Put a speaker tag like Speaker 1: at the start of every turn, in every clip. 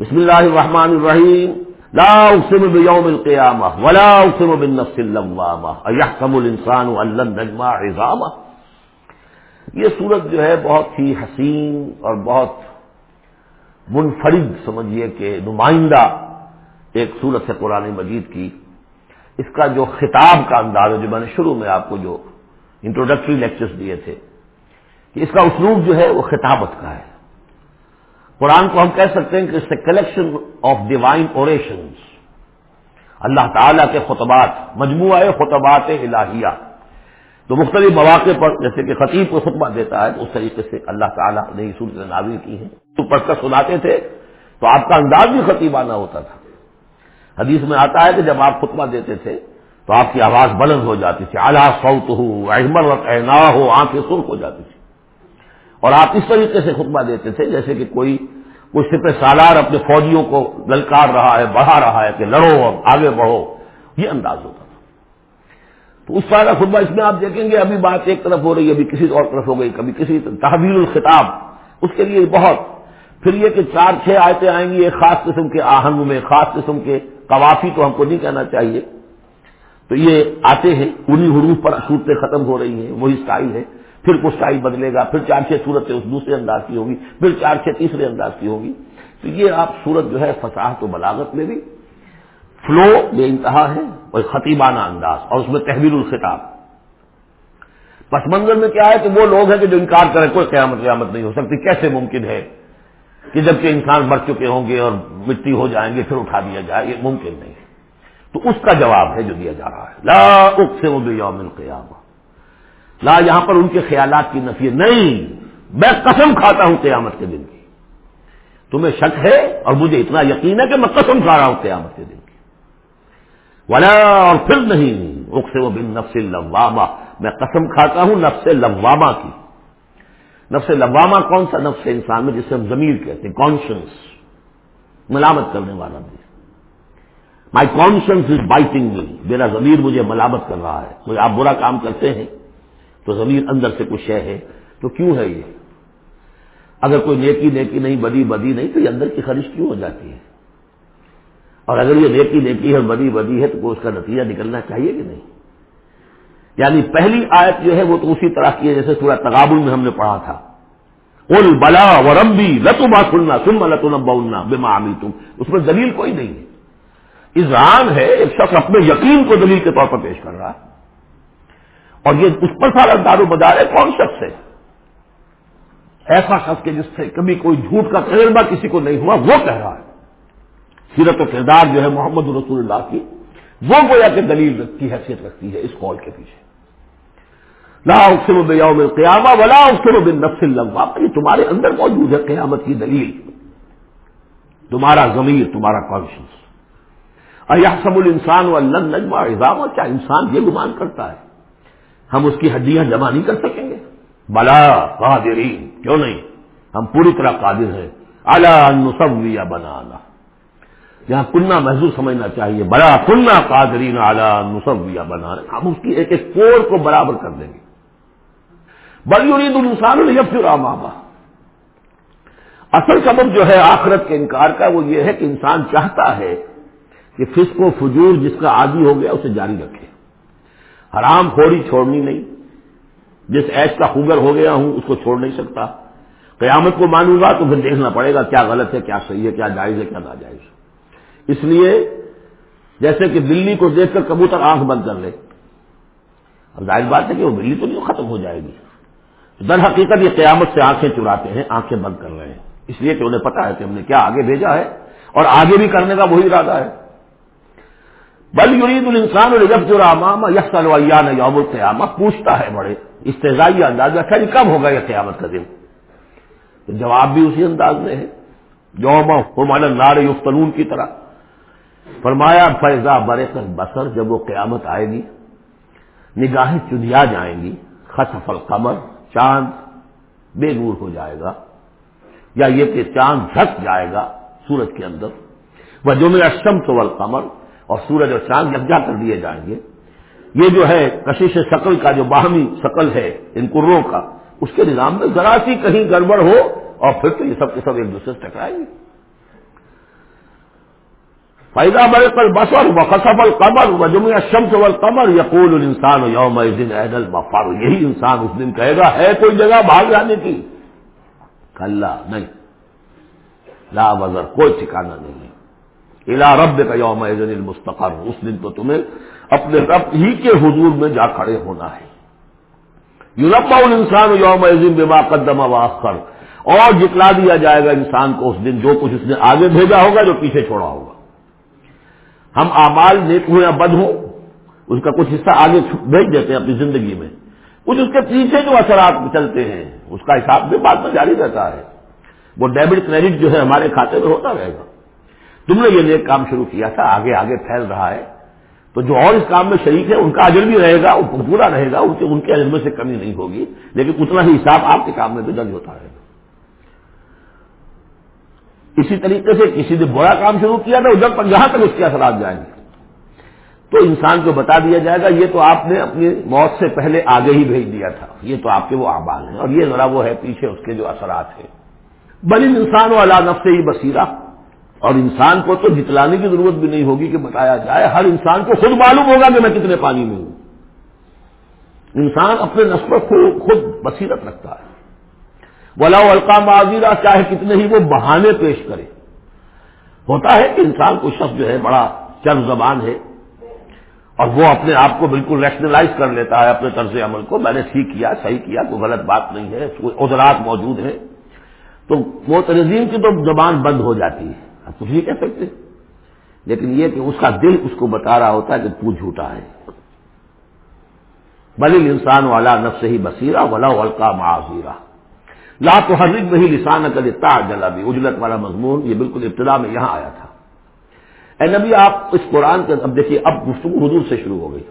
Speaker 1: بسم اللہ الرحمن الرحیم. لا اقسم بیوم القیامہ ولا اقسم بالنفس اللوامہ. ایحسب الانسان ان نجمع عظامہ. یہ صورت جو ہے بہت ہی حسین اور بہت منفرد سمجھیے کہ نمائندہ ایک صورت ہے قرآن مجید کی. اس کا جو خطاب کا انداز ہے جو میں نے شروع میں آپ کو جو انٹروڈکٹری لیکچرز دیے تھے، کہ اس کا اسلوب جو ہے وہ خطابت کا ہے. قرآن کو ہم کہہ سکتے ہیں کہ it's a collection of divine orations اللہ تعالیٰ کے خطبات، مجموعہ خطبات الہیہ. تو مختلف مواقع پر، جیسے کہ خطیب کو خطبہ دیتا ہے، تو اس طریقے سے اللہ تعالیٰ نے یہ صورت نازل کی ہیں۔ تو پڑھ کر سناتے تھے، تو آپ کا انداز بھی خطیبانہ ہوتا تھا۔ حدیث میں آتا ہے کہ جب آپ خطبہ دیتے تھے، تو آپ کی آواز بلند ہو جاتی تھی۔ اعلیٰ سعود ہو احمد و ہو آنکھیں سرخ ہو جاتی تھی۔ اور آپ اس طریقے سے خطبہ دیتے تھے جیسے کہ کوئی کوئی سپر سالار اپنے فوجیوں کو للکار رہا ہے، بڑھا رہا ہے کہ لڑو اور آگے بڑھو۔ یہ انداز ہوتا تھا۔ تو اس طرح کا خطبہ اس میں آپ دیکھیں گے، ابھی بات ایک طرف ہو رہی ہے، ابھی کسی اور طرف ہو گئی، کبھی کسی تحویل الخطاب، اس کے لیے بہت۔ پھر یہ کہ چار چھ آیتیں آئیں گی، ایک خاص قسم کے آہنگ میں، خاص قسم کے قوافی تو ہم کو نہیں کہنا چاہیے۔ تو یہ آتے ہیں انہیں حروف پر صورتیں ختم ہو رہی ہیں، وہی اسٹائل ہے۔ پھر کچھ اسٹائل بدلے گا، پھر چار چھ صورتیں اس دوسرے انداز کی ہوگی، پھر چار چھ تیسرے انداز کی ہوگی۔ تو یہ آپ صورت جو ہے فصاحت و بلاغت میں بھی فلو بے انتہا ہے اور خطیبانہ انداز اور اس میں تحویل الخطاب۔ پس منظر میں کیا ہے کہ وہ لوگ ہیں کہ جو انکار کریں، کوئی قیامت قیامت نہیں ہو سکتی۔ کیسے ممکن ہے کہ جبکہ انسان مر چکے ہوں گے اور مٹی ہو جائیں گے، پھر اٹھا دیا جائے، یہ ممکن نہیں۔ ہے تو اس کا جواب ہے جو دیا جا رہا ہے۔ لا اقسم بیوم القیامہ لا یہاں پر ان کے خیالات کی نفی نہیں میں قسم کھاتا ہوں قیامت کے دن کی تمہیں شک ہے اور مجھے اتنا یقین ہے کہ میں قسم کھا رہا ہوں قیامت کے دن کی ولا اور پھر نہیں اقسم و بن نفس لواما میں قسم کھاتا ہوں نفس لواما کی نفس لواما کون سا نفس انسان میں جسے ہم ضمیر کہتے ہیں کانشنس ملامت کرنے والا بھی۔ مائی کانشنس از بائٹنگ می میرا ضمیر مجھے ملامت کر رہا ہے۔ مجھے آپ برا کام کرتے ہیں۔ تو ضمیر اندر سے کچھ شے ہے؟ تو کیوں ہے یہ؟ اگر کوئی نیکی نیکی نہیں، بدی بدی نہیں، تو یہ اندر کی خرش کیوں ہو جاتی ہے؟ اور اگر یہ نیکی نیکی ہے بدی بدی ہے، تو کوئی اس کا نتیجہ نکلنا چاہیے کہ نہیں؟ یعنی پہلی آیت جو ہے وہ تو اسی طرح کی ہے جیسے سورہ تغابل میں ہم نے پڑھا تھا۔ اول بلا و رمبی لتما سننا سن لتنا بے عمی تم اس میں دلیل کوئی نہیں ہے۔ اظہار ہے، ایک شخص اپنے یقین کو دلیل کے طور پر پیش کر رہا ہے۔ اور یہ اس پر سارا دارو بدار ہے، کون شخص ہے؟ ایسا شخص کے جس سے کبھی کوئی جھوٹ کا تجربہ کسی کو نہیں ہوا، وہ کہہ رہا ہے۔ سیرت و کردار جو ہے محمد رسول اللہ کی، وہ گویا کہ دلیل کی حیثیت رکھتی ہے اس قول کے پیچھے۔ لا اقسم بیوم القیامہ ولا اقسم بالنفس اللوامہ، یہ تمہارے اندر موجود ہے قیامت کی دلیل۔ تمہارا ضمیر، تمہارا کانشنس ایحسب الانسان واللن نجمع عظامہ کیا انسان یہ گمان کرتا ہے؟ ہم اس کی ہڈیاں جمع نہیں کر سکیں گے۔ بلا قادرین، کیوں نہیں؟ ہم پوری طرح قادر ہیں۔ اعلیٰ نصویہ بنانا۔ جہاں کنہ محضور سمجھنا چاہیے۔ بڑا کنہ قادرین اعلیٰ نصویہ بنانا۔ ہم اس کی ایک ایک کوڑ کو برابر کر دیں گے۔ بڑی عید السان مابا اصل سبب جو ہے آخرت کے انکار کا وہ یہ ہے کہ انسان چاہتا ہے کہ فسق و فجور جس کا عادی ہو گیا اسے جاری رکھے۔ حرام خوری چھوڑنی نہیں۔ جس ایش کا خوگر ہو گیا ہوں، اس کو چھوڑ نہیں سکتا۔ قیامت کو مانوں گا تو پھر دیکھنا پڑے گا کیا غلط ہے، کیا صحیح ہے، کیا جائز ہے، کیا ناجائز اس لیے جیسے کہ بلی کو دیکھ کر کبوتر آنکھ بند کر لے۔ اب ظاہر بات ہے کہ وہ بلی تو نہیں ختم ہو جائے گی۔ در حقیقت یہ قیامت سے آنکھیں چراتے ہیں، آنکھیں بند کر رہے ہیں۔ اس لیے کہ انہیں پتا ہے کہ ہم نے کیا آگے بھیجا ہے اور آگے بھی کرنے کا وہی ارادہ ہے۔ بل یرید الانسان اور جب جو رامامہ یس یوم القیامہ پوچھتا ہے بڑے استضائی انداز میں خیر کب ہوگا یہ قیامت کا دن؟ تو جواب بھی اسی انداز میں ہے۔ یوم ہمانا نار یفتنون کی طرح۔ فرمایا فیضا برے کر بسر جب وہ قیامت آئے گی، نگاہیں چنیا جائیں گی خصف القمر، چاند بے نور ہو جائے گا، یا یہ کہ چاند دھک جائے گا سورج کے اندر۔ وہ جو میرا شم تو القمر اور سورج اور چاند یکجا کر دیے جائیں گے، یہ جو ہے کشش شکل کا جو باہمی شکل ہے، ان کروں کا، اس کے نظام میں ذرا سی کہیں گڑبڑ ہو اور پھر تو یہ سب کے سب ایک دوسرے سے ٹکرائیں گے۔ فائدہ بڑے پر بسر و قصب القمر و جمع شمس والقمر یقول الانسان یوم دن عید المفر یہی انسان اس دن کہے گا، ہے کوئی جگہ بھاگ جانے کی؟ کل نہیں۔ لا وزر، کوئی ٹھکانا نہیں۔ ہے الا رب کا یوم المستقر۔ اس دن تو تمہیں اپنے رب ہی کے حضور میں جا کھڑے ہونا ہے۔ یورپا انسان یوم بما قدم واخر اور جتلا دیا جائے گا انسان کو اس دن جو کچھ اس نے آگے بھیجا ہوگا، جو پیچھے چھوڑا ہوگا۔ ہم اعمال نیک ہوں یا بد ہوں، اس کا کچھ حصہ آگے بھیج دیتے ہیں اپنی زندگی میں۔ کچھ اس کے پیچھے جو اثرات چلتے ہیں، اس کا حساب بھی بعد میں جاری رہتا ہے۔ وہ ڈیبٹ کریڈٹ جو ہے ہمارے کھاتے میں ہوتا رہے گا۔ تم نے یہ نیک کام شروع کیا تھا، آگے آگے پھیل رہا ہے۔ تو جو اور اس کام میں شریک ہے ان کا اجر بھی رہے گا پورا رہے گا، ان کے ان کے اجر میں سے کمی نہیں ہوگی۔ لیکن اتنا ہی حساب آپ کے کام میں بھی درج ہوتا رہے گا۔ اسی طریقے سے کسی نے برا کام شروع کیا تھا، ادھر پر جہاں تک اس کے اثرات جائیں گے۔ تو انسان کو بتا دیا جائے گا، یہ تو آپ نے اپنی موت سے پہلے آگے ہی بھیج دیا تھا۔ یہ تو آپ کے وہ اعمال ہیں، اور یہ ذرا وہ ہے پیچھے اس کے جو اثرات ہیں۔ بل انسان و اللہ نفس ہی بصیرہ۔ اور انسان کو تو جتلانے کی ضرورت بھی نہیں ہوگی کہ بتایا جائے۔ ہر انسان کو خود معلوم ہوگا کہ میں کتنے پانی میں ہوں۔ انسان اپنے نسل کو خود بصیرت رکھتا ہے۔ ولا القا معذیرہ چاہے کتنے ہی وہ بہانے پیش کرے۔ ہوتا ہے کہ انسان کو شخص جو ہے بڑا چرم زبان ہے اور وہ اپنے آپ کو بالکل ریشنلائز کر لیتا ہے اپنے طرز عمل کو۔ میں نے ٹھیک کیا، صحیح کیا، کوئی غلط بات نہیں ہے، کوئی ادرات موجود ہیں۔ تو وہ تنظیم کی تو زبان بند ہو جاتی ہے۔ کچھ نہیں کہہ سکتے لیکن یہ کہ اس کا دل اس کو بتا رہا ہوتا ہے کہ تو جھوٹا ہے۔ بل انسان والا نفس ہی بصیرہ ولا ولقا معذیرہ لا تو حرک نہیں لسان کر جلا بھی اجلت والا مضمون، یہ بالکل ابتدا میں یہاں آیا تھا۔ اے نبی، آپ اس قرآن کے، اب دیکھیے، اب گفتگو حضور سے شروع ہو گئی۔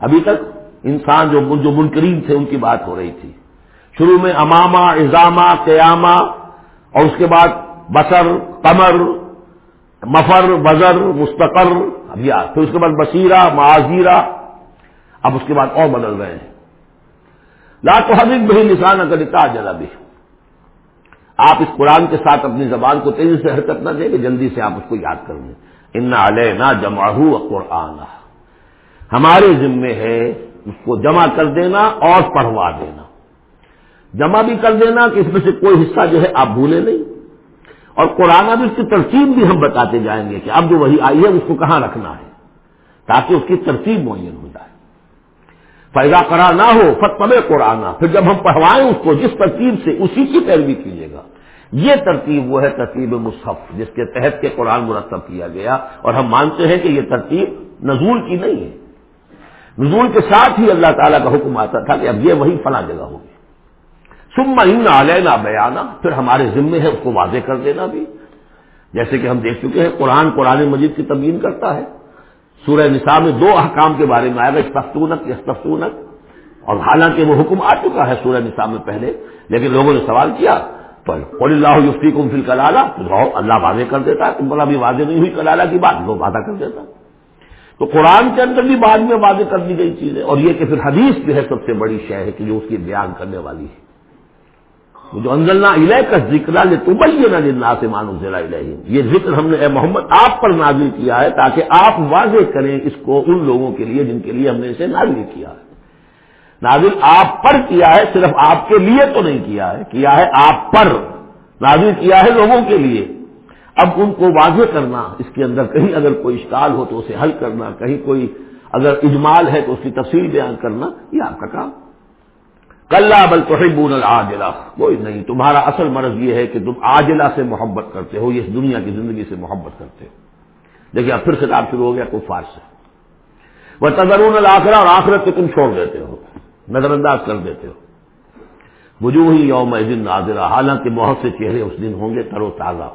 Speaker 1: ابھی تک انسان جو جو منکرین تھے، ان کی بات ہو رہی تھی۔ شروع میں امامہ اضامہ قیامہ اور اس کے بعد بسر قمر، مفر بزر مستقر، اب یا پھر اس کے بعد بصیرہ معذیرہ اب اس کے بعد اور بدل رہے ہیں۔ لا تو حبیب بہی نشان اگر اتنا جلا بھی آپ اس قرآن کے ساتھ اپنی زبان کو تیزی سے حرکت نہ دیں کہ جلدی سے آپ اس کو یاد کر لیں۔ ان علیہ نہ جماح قرآن۔ ہمارے ذمے ہے اس کو جمع کر دینا اور پڑھوا دینا۔ جمع بھی کر دینا کہ اس میں سے کوئی حصہ جو ہے آپ بھولے نہیں۔ اور قرآن بھی اس کی ترتیب بھی ہم بتاتے جائیں گے کہ اب جو وہی آئی ہے اس کو کہاں رکھنا ہے تاکہ اس کی ترتیب معین ہو جائے۔ پیدا کرا نہ ہو فتب قرآن پھر جب ہم پڑھوائیں اس کو جس ترتیب سے اسی کی پیروی کیجیے گا۔ یہ ترتیب وہ ہے ترتیب مصحف جس کے تحت کے قرآن مرتب کیا گیا اور ہم مانتے ہیں کہ یہ ترتیب نزول کی نہیں ہے۔ نزول کے ساتھ ہی اللہ تعالیٰ کا حکم آتا تھا کہ اب یہ وہی فلاں جگہ ہوگی۔ سما ان علینا بیانہ پھر ہمارے ذمے ہے اس کو واضح کر دینا بھی۔ جیسے کہ ہم دیکھ چکے ہیں، قرآن قرآن مجید کی تبیین کرتا ہے۔ سورہ نساء میں دو احکام کے بارے میں آئے گا استفتونک استفتونک اور حالانکہ وہ حکم آ چکا ہے سورہ نساء میں پہلے، لیکن لوگوں نے سوال کیا، تو قول اللہ یفتی کم فل کلالہ اللہ واضح کر دیتا ہے، تم بلا بھی واضح نہیں ہوئی کلالہ کی بات وہ وعدہ کر دیتا تو قرآن کے اندر بھی بعد میں واضح کر دی گئی چیز ہے اور یہ کہ پھر حدیث جو ہے سب سے بڑی شے ہے کہ جو اس کی بیان کرنے والی ہے۔ جو انزلنا علیہ کا ذکر نہ سے مانو ضلع یہ ذکر ہم نے اے محمد آپ پر نازل کیا ہے تاکہ آپ واضح کریں اس کو ان لوگوں کے لیے جن کے لیے ہم نے اسے نازل کیا ہے۔ نازل آپ پر کیا ہے، صرف آپ کے لیے تو نہیں کیا ہے کیا ہے آپ پر نازل کیا ہے لوگوں کے لیے۔ اب ان کو واضح کرنا، اس کے اندر کہیں اگر کوئی اشکال ہو تو اسے حل کرنا، کہیں کوئی اگر اجمال ہے تو اس کی تفصیل بیان کرنا، یہ آپ کا کام۔ کل بل تو العاجلہ کوئی نہیں، تمہارا اصل مرض یہ ہے کہ تم عاجلہ سے محبت کرتے ہو، یہ دنیا کی زندگی سے محبت کرتے ہو۔ دیکھیے، اب پھر خطاب شروع ہو گیا کفار سے۔ وہ تدرون الآخرہ اور آخرت سے تم چھوڑ دیتے ہو نظر انداز کر دیتے ہو۔ وجوہ ہی یوم دن ناظرہ حالانکہ بہت سے چہرے اس دن ہوں گے تر و تازہ۔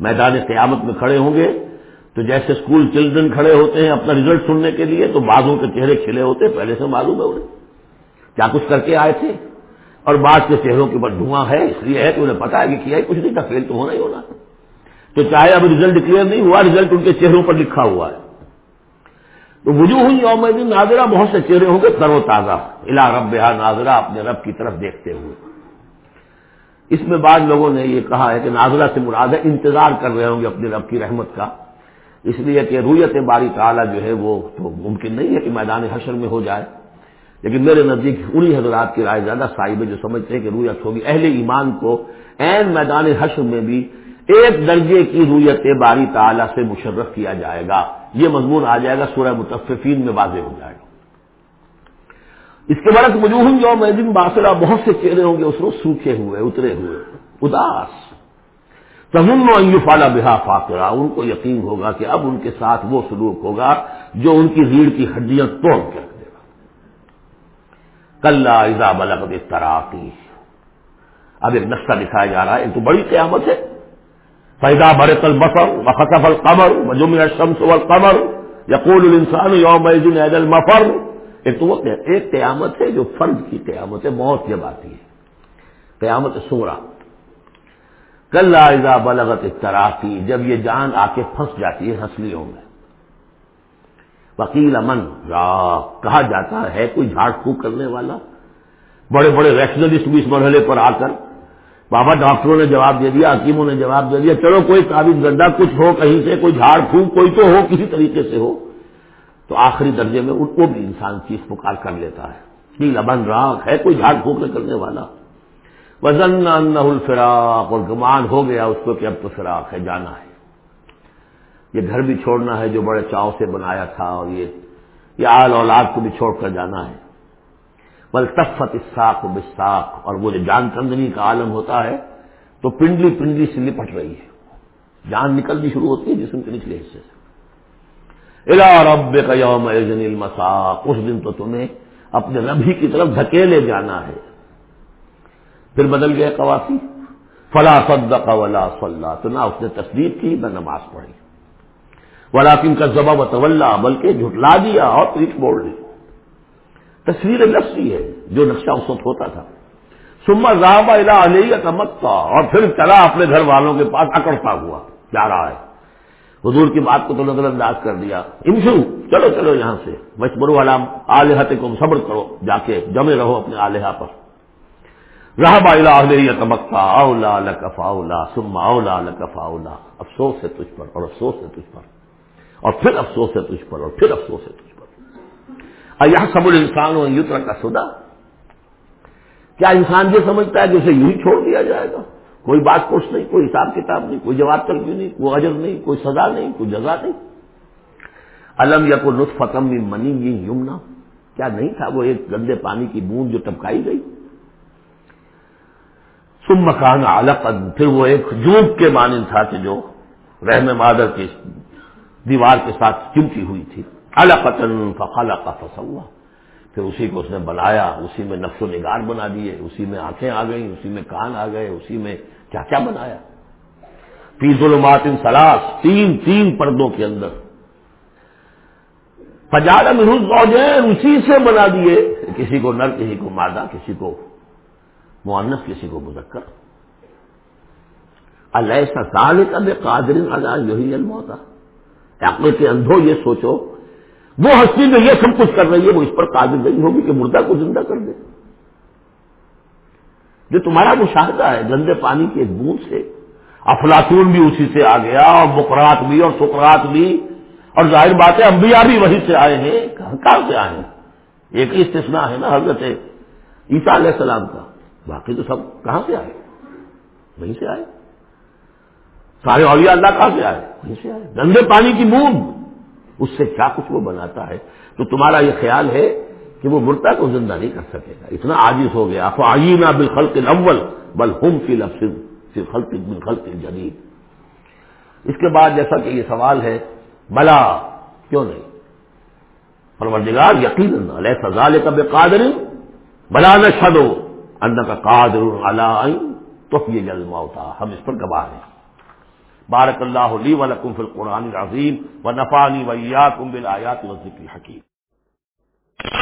Speaker 1: میدان قیامت میں کھڑے ہوں گے۔ تو جیسے اسکول چلڈرن کھڑے ہوتے ہیں اپنا ریزلٹ سننے کے لیے، تو بعضوں کے چہرے کھلے ہوتے، پہلے سے معلوم ہے انہیں۔ کیا کچھ کر کے آئے تھے؟ اور بعض کے چہروں کے اوپر دھواں ہے، اس لیے ہے کہ انہیں پتا ہے کہ کیا کچھ نہیں تھا فیل تو ہونا ہی ہونا۔ تو چاہے اب ریزلٹ کلیئر نہیں ہوا ریزلٹ ان کے چہروں پر لکھا ہوا ہے۔ تو وجوہ ہوئی یوم دن ناظرہ، بہت سے چہرے ہوں گے تر و تازہ۔ الا رب ناظرہ، اپنے رب کی طرف دیکھتے ہوئے۔ اس میں بعض لوگوں نے یہ کہا ہے کہ نازلہ سے مراد ہے انتظار کر رہے ہوں گے اپنے رب کی رحمت کا۔ اس لیے کہ رویت باری تعالیٰ جو ہے وہ تو ممکن نہیں ہے کہ میدان حشر میں ہو جائے۔ لیکن میرے نزدیک انہی حضرات کی رائے زیادہ صاحب جو سمجھتے ہیں کہ رویت ہوگی، اہل ایمان کو این میدان حشر میں بھی ایک درجے کی رویت باری تعالیٰ سے مشرف کیا جائے گا۔ یہ مضمون آ جائے گا، سورہ متفقین میں واضح ہو جائے گا۔ اس کے بعد وجوہ جو دن باسرا بہت سے چہرے ہوں گے، اس روز سوکھے ہوئے، اترے ہوئے۔ اداس۔ تمن و فالا بحا فاقرا ان کو یقین ہوگا کہ اب ان کے ساتھ وہ سلوک ہوگا جو ان کی ریڑھ کی ہڈیاں توڑ کر کل ایزا بلغ تراقی اب ایک نقشہ دکھایا جا رہا ہے ایک تو بڑی قیامت ہے۔ پیدا بڑے کل بسر بخصف القمر مجمع الشمس والقمر یقول الانسان یوم عید المفر۔ ایک تو وہ ایک قیامت ہے جو فرد کی قیامت ہے، موت جب آتی ہے۔ قیامت سورا کل آئزہ بلغت تراکی جب یہ جان آ کے پھنس جاتی ہے ہنسلیوں میں۔ وکیل امن. را کہا جاتا ہے کوئی جھاڑ پھونک کرنے والا. بڑے بڑے ریشنلسٹ بھی اس مرحلے پر آ کر. بابا ڈاکٹروں نے جواب دے دیا، حکیموں نے جواب دے دیا، چلو کوئی قابل گندا کچھ ہو کہیں سے، کوئی جھاڑ پھونک، کوئی تو ہو، کسی طریقے سے ہو. تو آخری درجے میں ان کو بھی انسان چیز پکار کر لیتا ہے. نیل ابن راک ہے کوئی جھاڑ پھونک کرنے والا. وزن الفراق، اور گمان ہو گیا اس کو کہ اب تو فراق ہے، جانا ہے. یہ گھر بھی چھوڑنا ہے جو بڑے چاؤ سے بنایا تھا اور یہ آل اولاد کو بھی چھوڑ کر جانا ہے۔ بل تفت اساق بساق اور وہ جو جان کندنی کا عالم ہوتا ہے تو پنڈلی پنڈلی سے لپٹ رہی ہے۔ جان نکلنی شروع ہوتی ہے جسم کے نچلے حصے سے۔ الا رب کا یوم المساق، اس دن تو تمہیں اپنے ربی کی طرف دھکیلے جانا ہے۔ پھر بدل گئے قواسی۔ فلا صدق ولا صلاح تو نہ اس نے تصدیق کی، نہ نماز پڑھی۔ ولاکن کا ضباب طلّہ بلکہ جھٹلا دیا اور پیٹ بول دی تصویر لفظی ہے، جو نقشہ اس وقت ہوتا تھا۔ سما راہبا الا علیہ کا اور پھر چلا اپنے گھر والوں کے پاس اکڑتا ہوا، جا رہا ہے۔ حضور کی بات کو تو نظر انداز کر دیا۔ انشو چلو چلو یہاں سے۔ مشبر والا آلیہ کو صبر کرو، جا کے جمے رہو اپنے آلیہ پر۔ رہ با اولا لکفا اولا سما اولا لکفا اولا افسوس ہے تجھ پر اور افسوس ہے تجھ پر۔ اور پھر افسوس ہے تجھ پر اور پھر افسوس ہے تجھ پر۔ یہ سب الانسان و یوتر کا سودا کیا انسان یہ سمجھتا ہے کہ اسے یوں ہی چھوڑ دیا جائے گا؟ کوئی بات پوچھ نہیں، کوئی حساب کتاب نہیں، کوئی جواب تلفی نہیں، کوئی اجر نہیں، کوئی سزا نہیں، کوئی جزا نہیں۔ علم یا کوئی لطف فتم بھی منی یہ یمنا کیا نہیں تھا وہ ایک گندے پانی کی بوند جو ٹپکائی گئی؟ سم مکان علق پھر وہ ایک جوب کے مانند تھا کہ جو رحم مادر کی دیوار کے ساتھ چمٹی ہوئی تھی۔ القتن فخلا کا فسوا۔ پھر اسی کو اس نے بنایا اسی میں نفس و نگار بنا دیے، اسی میں آنکھیں آ گئیں، اسی میں کان آ گئے، اسی میں کیا کیا بنایا۔ پی ظلمات ان سلاس تین تین پردوں کے اندر۔ پجارا محروز موجین اسی سے بنا دیے۔ کسی کو نر، کسی کو مادہ، کسی کو معنس کسی کو مذکر۔ اللہ سال کا بے قادر اللہ یہی علم ہوتا اپنے کے اندھو یہ سوچو، وہ ہستی جو یہ سب کچھ کر رہی ہے، وہ اس پر قابل نہیں ہوگی کہ مردہ کو زندہ کر دے۔ جو تمہارا مشاہدہ ہے، گندے پانی کی ایک بوند سے، افلاطون بھی اسی سے آ گیا اور بکرات بھی اور سکرات بھی، اور ظاہر بات ہے، انبیاء بھی وہیں سے آئے ہیں، کہاں سے آئے ہیں؟ ایک ہی استثناء ہے نا حضرت عیسیٰ علیہ السلام کا۔ باقی تو سب کہاں سے آئے؟ وہیں سے آئے۔ سارے اولیاء اللہ کہاں سے آئے؟ وہیں سے آئے؟ گندے پانی کی بوند اس سے کیا کچھ وہ بناتا ہے؟ تو تمہارا یہ خیال ہے کہ وہ مرتا کو زندہ نہیں کر سکے گا۔ اتنا عاجز ہو گیا۔ فعینہ بالخلق الاول، بل ہم فی لفظ صرف خلق بالخلق جدید۔ اس کے بعد جیسا کہ یہ سوال ہے، بلا، کیوں نہیں؟ پروردگار یقین علیہ سزال کا بے قادر بلا نہ شدو ان کا قادر اللہ تو یہ جلد ہوتا ہم اس پر گواہ ہیں۔ بارک اللہ لی ولکم فی القرآن العظیم و نفانی ویاکم بالآیات و ذکر حکیم